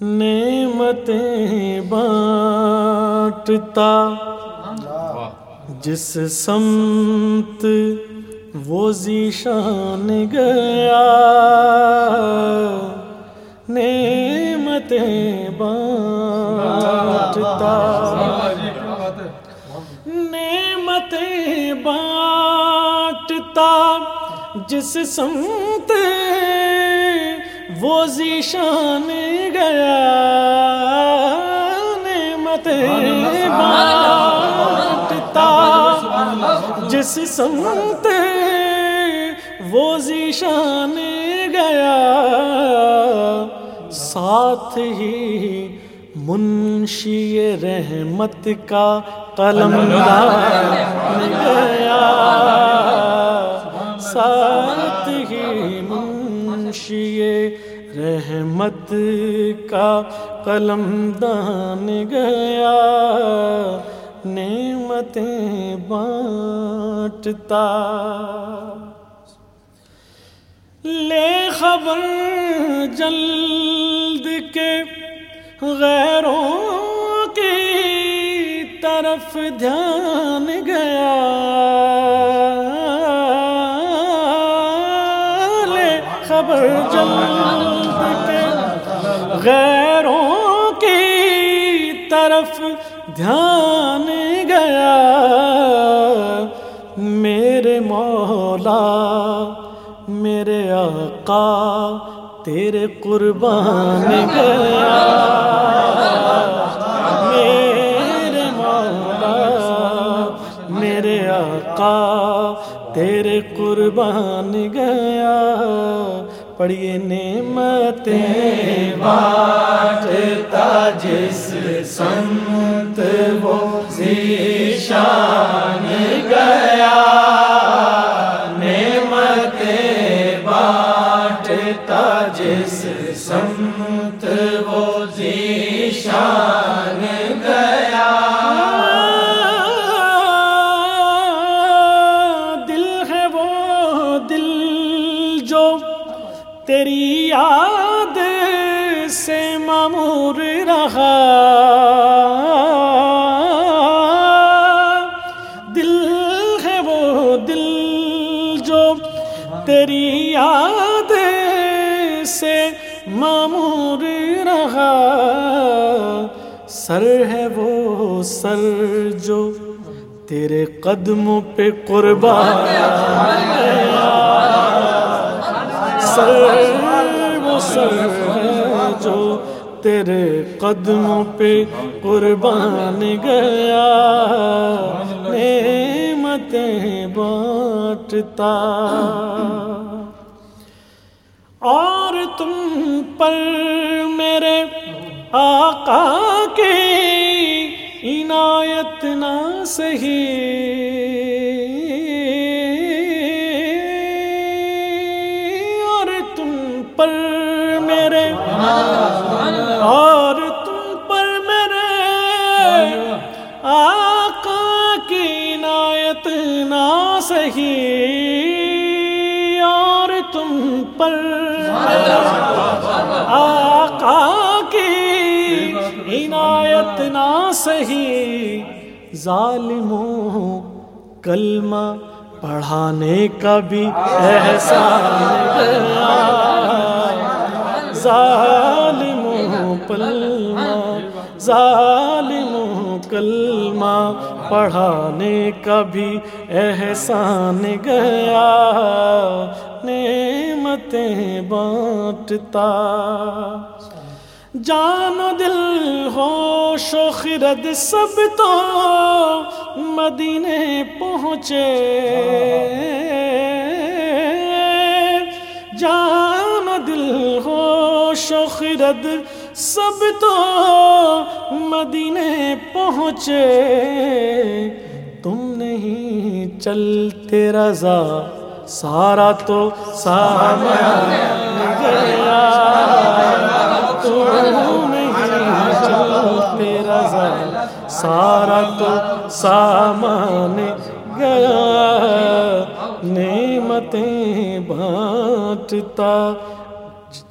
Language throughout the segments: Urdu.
نعمتیں بانٹتا جس سمت وہ ذیشان گیا نعمتیں بانٹتا۔ نعمتیں بانٹتا جس سمت وہ ذیشان گیا نعمتیں بانٹتا۔ جس سمت وہ ذیشان گیا ساتھ ہی منشی رحمت کا قلم گیا۔ ساتھ رحمت کا قلم دان گیا، نعمتیں بانٹتا۔ لے خبر جلد کے غیروں کی طرف دھیان۔ خبر جلد کے غیروں کی طرف دھیان گیا۔ میرے مولا، میرے آقا، تیرے قربان گیا۔ قربان گیا، پڑھیے نعمتیں، بانٹتا جس سمت وہ ذیشان گیا۔ نعمتیں، بانٹتا جس سمت وہ ذیشان گیا جو تیری یاد سے معمور رہا۔ دل ہے وہ دل جو تیری یاد سے معمور رہا۔ سر ہے وہ سر جو تیرے قدموں پہ قربان۔ سر وہ سر ہے جو تیرے قدموں پہ قربان گیا۔ نعمتیں بانٹتا۔ اور تم پر میرے آقا کی عنایت نہ سہی اور تم پر میرے آقا کی عنایت نہ سہی اور تم پر آقا کی عنایت نہ سہی ظالموں کلمہ پڑھانے کا بھی احسان۔ ظالموں کلمہ ظالموں کلمہ پڑھانے کا بھی احسان گیا، نعمتیں بانٹتا۔ جان و دل، ہوش و خرد سب تو مدینے پہنچے۔ ہوش و خرد سب تو مدینے پہنچے۔ تم نہیں چلتے رضا، سارا تو سامان گیا۔ تم نہیں چلتے رضا، سارا تو سامان گیا۔ نعمتیں بانٹتا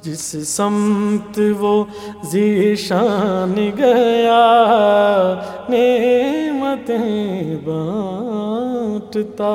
جس سمت وہ ذیشان گیا نعمتیں بانٹتا۔